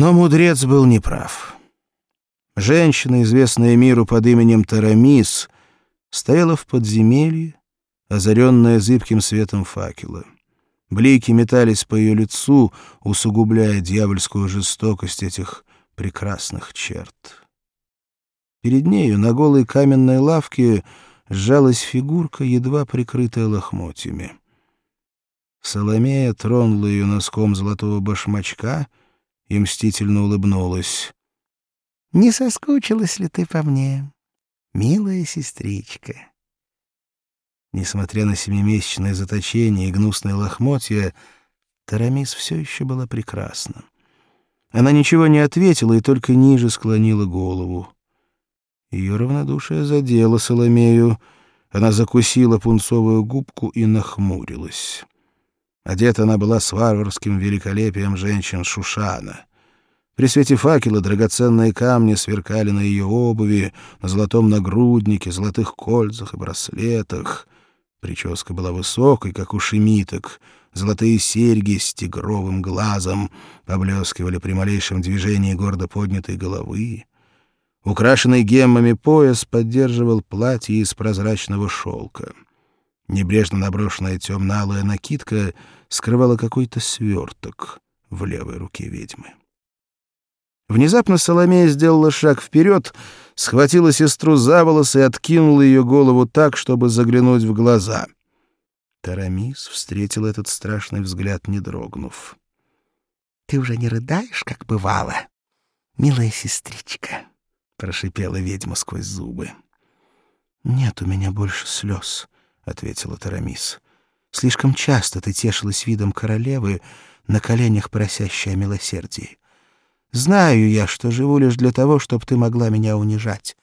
Но мудрец был неправ. Женщина, известная миру под именем Тарамис, стояла в подземелье, озаренная зыбким светом факела. Блики метались по ее лицу, усугубляя дьявольскую жестокость этих прекрасных черт. Перед нею на голой каменной лавке сжалась фигурка, едва прикрытая лохмотьями. Соломея тронула ее носком золотого башмачка и мстительно улыбнулась. «Не соскучилась ли ты по мне, милая сестричка?» Несмотря на семимесячное заточение и гнусное лохмотья, Тарамис все еще была прекрасна. Она ничего не ответила и только ниже склонила голову. Ее равнодушие задело Соломею. Она закусила пунцовую губку и нахмурилась. Одета она была с варварским великолепием женщин Шушана. При свете факела драгоценные камни сверкали на ее обуви, на золотом нагруднике, золотых кольцах и браслетах. Прическа была высокой, как у шемиток. Золотые серьги с тигровым глазом поблескивали при малейшем движении гордо поднятой головы. Украшенный геммами пояс поддерживал платье из прозрачного шелка. Небрежно наброшенная темно-алая накидка скрывала какой-то сверток в левой руке ведьмы. Внезапно Соломея сделала шаг вперед, схватила сестру за волосы и откинула ее голову так, чтобы заглянуть в глаза. Тарамис встретил этот страшный взгляд, не дрогнув. — Ты уже не рыдаешь, как бывало, милая сестричка? — прошипела ведьма сквозь зубы. — Нет у меня больше слез, — ответила Тарамис. — Слишком часто ты тешилась видом королевы, на коленях просящей о милосердии. Знаю я, что живу лишь для того, чтобы ты могла меня унижать.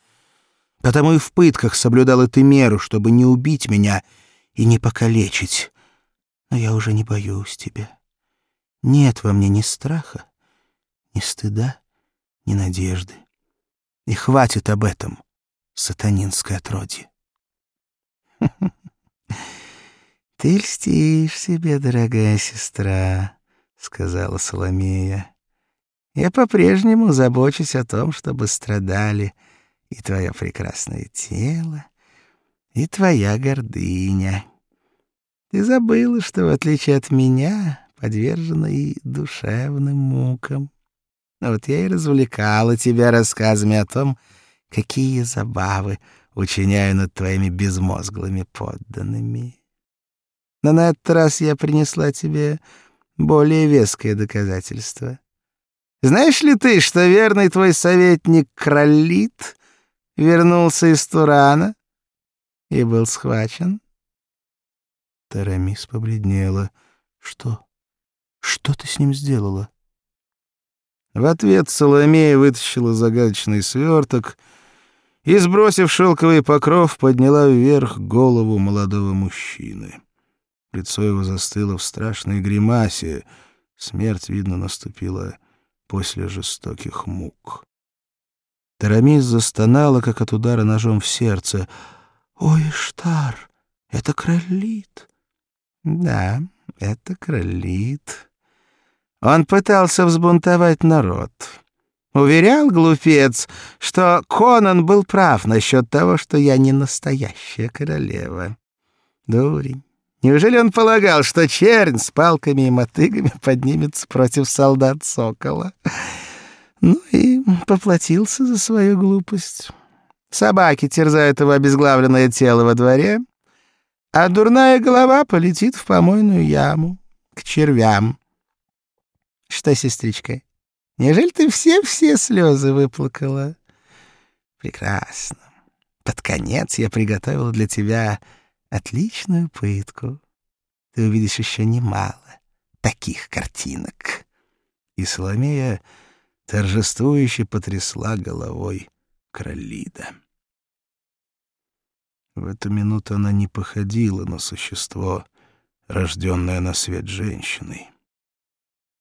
Потому и в пытках соблюдала ты меру, чтобы не убить меня и не покалечить. Но я уже не боюсь тебя. Нет во мне ни страха, ни стыда, ни надежды. И хватит об этом, сатанинское отродье. «Ты льстишь себе, дорогая сестра», — сказала Соломея. Я по-прежнему забочусь о том, чтобы страдали и твое прекрасное тело, и твоя гордыня. Ты забыла, что, в отличие от меня, подвержена и душевным мукам. Вот я и развлекала тебя рассказами о том, какие забавы учиняю над твоими безмозглыми подданными. Но на этот раз я принесла тебе более веское доказательство — знаешь ли ты, что верный твой советник Кролит вернулся из Турана и был схвачен? Тарамис побледнела. Что? Что ты с ним сделала? В ответ Соломея вытащила загадочный сверток и, сбросив шелковый покров, подняла вверх голову молодого мужчины. Лицо его застыло в страшной гримасе. Смерть, видно, наступила после жестоких мук. Тарамис застонала, как от удара ножом в сердце. «Ой, Штар, это кролит!» «Да, это кролит. Он пытался взбунтовать народ». Уверял, глупец, что Конан был прав насчет того, что я не настоящая королева. Дурень. Неужели он полагал, что чернь с палками и мотыгами поднимется против солдат Сокола? Ну и поплатился за свою глупость. Собаки терзают его обезглавленное тело во дворе, а дурная голова полетит в помойную яму, к червям. Что, сестричка, неужели ты все-все слезы выплакала? Прекрасно. Под конец я приготовила для тебя отличную пытку. Ты увидишь еще немало таких картинок. И Соломея торжествующе потрясла головой Кролида. В эту минуту она не походила на существо, рожденное на свет женщиной.